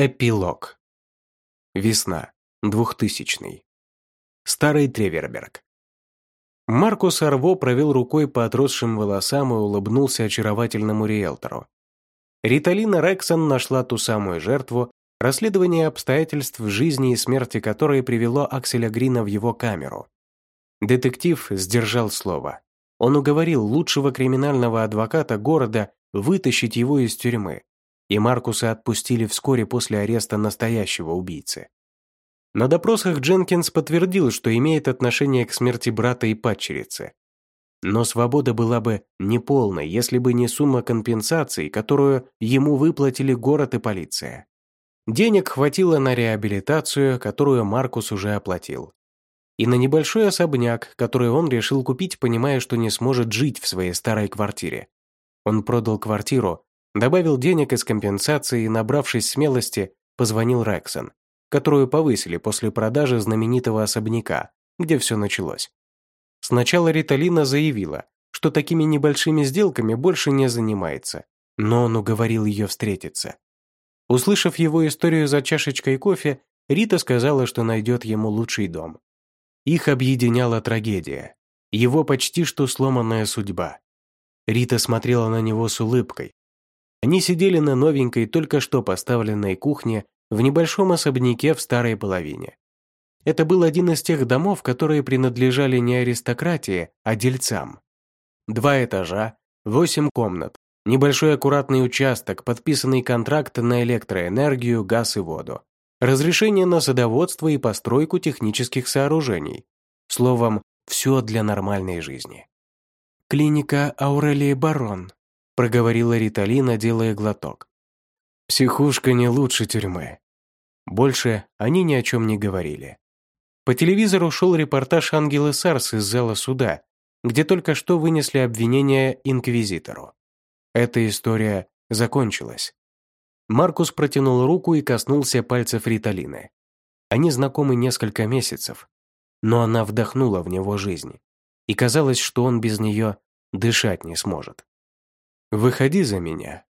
Эпилог. Весна. Двухтысячный. Старый Треверберг. Маркус Арво провел рукой по отросшим волосам и улыбнулся очаровательному риэлтору. Риталина Рексон нашла ту самую жертву, расследование обстоятельств жизни и смерти которой привело Акселя Грина в его камеру. Детектив сдержал слово. Он уговорил лучшего криминального адвоката города вытащить его из тюрьмы и Маркуса отпустили вскоре после ареста настоящего убийцы. На допросах Дженкинс подтвердил, что имеет отношение к смерти брата и падчерицы. Но свобода была бы неполной, если бы не сумма компенсаций, которую ему выплатили город и полиция. Денег хватило на реабилитацию, которую Маркус уже оплатил. И на небольшой особняк, который он решил купить, понимая, что не сможет жить в своей старой квартире. Он продал квартиру, Добавил денег из компенсации и, набравшись смелости, позвонил Рексон, которую повысили после продажи знаменитого особняка, где все началось. Сначала Риталина заявила, что такими небольшими сделками больше не занимается, но он уговорил ее встретиться. Услышав его историю за чашечкой кофе, Рита сказала, что найдет ему лучший дом. Их объединяла трагедия, его почти что сломанная судьба. Рита смотрела на него с улыбкой, они сидели на новенькой, только что поставленной кухне в небольшом особняке в старой половине. Это был один из тех домов, которые принадлежали не аристократии, а дельцам. Два этажа, восемь комнат, небольшой аккуратный участок, подписанный контракт на электроэнергию, газ и воду, разрешение на садоводство и постройку технических сооружений. Словом, все для нормальной жизни. «Клиника Аурелии Барон», проговорила Риталина, делая глоток. «Психушка не лучше тюрьмы». Больше они ни о чем не говорили. По телевизору шел репортаж Ангелы Сарс из зала суда, где только что вынесли обвинение инквизитору. Эта история закончилась. Маркус протянул руку и коснулся пальцев Риталины. Они знакомы несколько месяцев, но она вдохнула в него жизнь, и казалось, что он без нее дышать не сможет. «Выходи за меня»,